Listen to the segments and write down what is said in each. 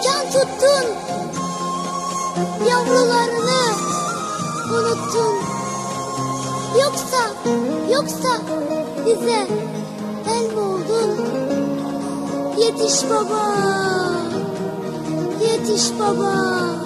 mekan tuttun. Yavrularını unuttun. Yoksa, yoksa bize el mi oldun? Yetiş baba, yetiş baba.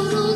Yavrularını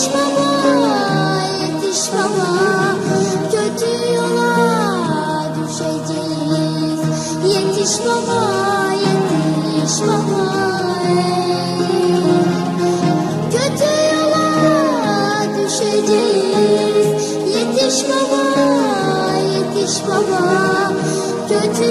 Yetiş baba, yetiş baba. Kötü yola düşeceğiz. Yetiş baba, yetiş baba. Kötü yola düşeceğiz. Yetiş baba, yetiş baba. Kötü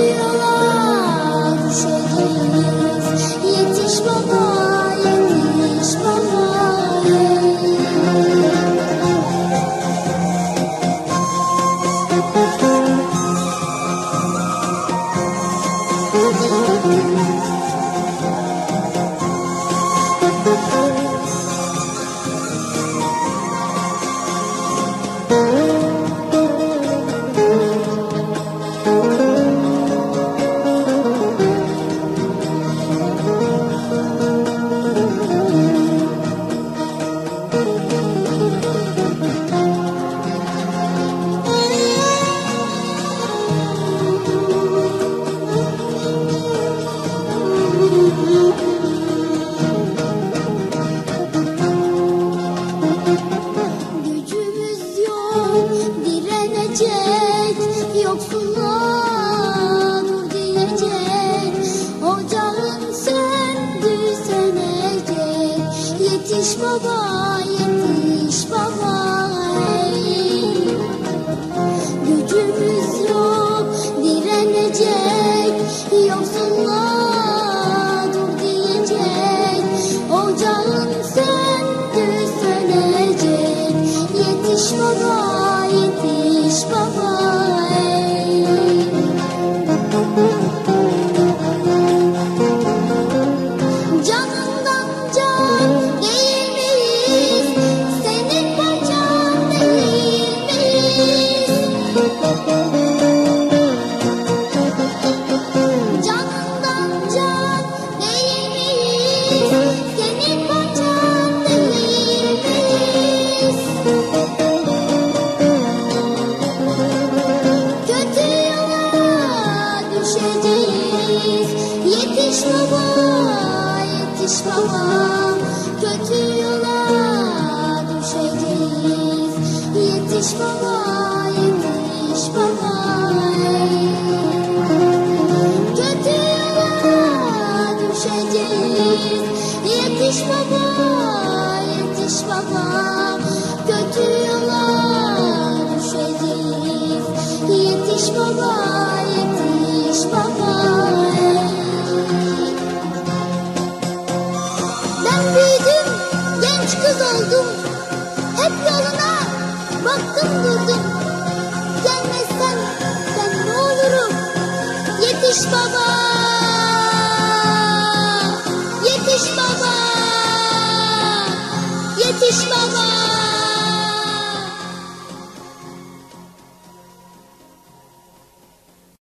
Baba yetiş baba Yetiş baba, yetiş baba. Kötü yola düşeceğiz. Yetiş baba, yetiş baba. Kötü yola düşeceğiz. Yetiş baba, yetiş baba. Kötü yola düşeceğiz. Yetiş baba, yetiş baba Hep yoluna baktım durdum. Gelmezsen ben ne olurum? Yetiş baba